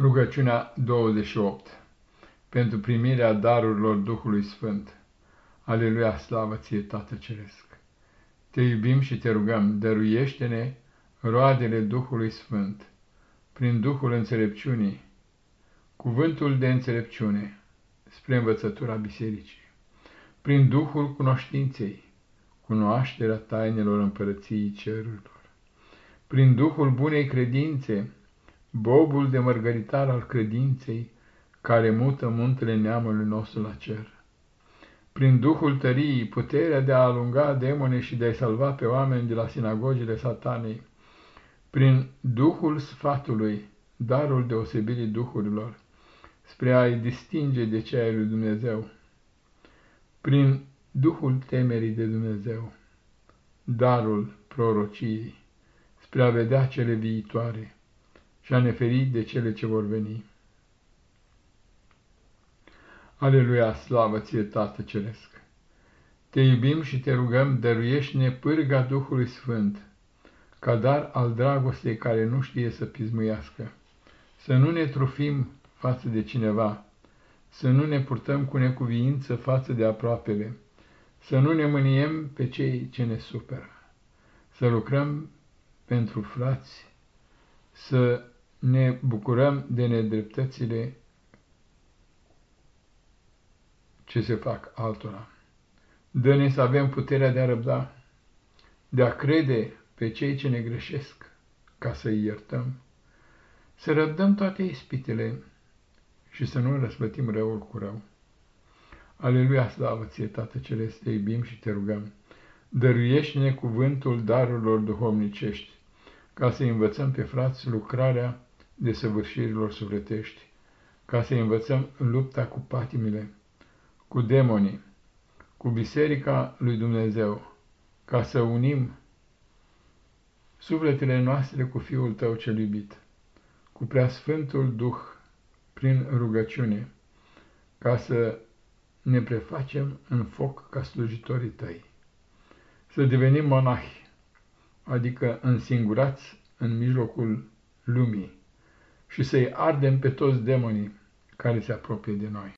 Rugăciunea 28 Pentru primirea darurilor Duhului Sfânt. Aleluia, slavă ție, Tată Ceresc! Te iubim și te rugăm, dăruiește-ne roadele Duhului Sfânt, prin Duhul înțelepciunii, cuvântul de înțelepciune, spre învățătura bisericii, prin Duhul cunoștinței, cunoașterea tainelor împărăției cerurilor, prin Duhul bunei credințe, bobul de mărgăritar al credinței, care mută muntele neamului nostru la cer. Prin Duhul tăriei, puterea de a alunga demone și de a-i salva pe oameni de la sinagogile satanei, prin Duhul sfatului, darul deosebirii Duhurilor, spre a-i distinge de cea lui Dumnezeu, prin Duhul temerii de Dumnezeu, darul prorociei, spre a vedea cele viitoare, și a ne feri de cele ce vor veni. Aleluia, slavă ție, Tată Ceresc! Te iubim și te rugăm, dăruiește-ne pârga Duhului Sfânt, ca dar al dragostei care nu știe să pismuiască, să nu ne trufim față de cineva, să nu ne purtăm cu necuviință față de aproapele, să nu ne mâniem pe cei ce ne supără, să lucrăm pentru frați, să ne bucurăm de nedreptățile ce se fac altora. Dă-ne să avem puterea de a răbda, de a crede pe cei ce ne greșesc, ca să-i iertăm, să răbdăm toate ispitele și să nu răsplătim răul cu rău. Aleluia, slavă ție, Tată Celeste, te iubim și te rugăm. Dăruiește-ne cuvântul darurilor duhovnicești, ca să învățăm pe frați lucrarea desăvârșirilor sufletești, ca să învățăm lupta cu patimile, cu demonii, cu biserica lui Dumnezeu, ca să unim sufletele noastre cu Fiul Tău cel iubit, cu Preasfântul Duh, prin rugăciune, ca să ne prefacem în foc ca slujitorii Tăi, să devenim monahi, adică însingurați în mijlocul lumii, și să-i ardem pe toți demonii care se apropie de noi.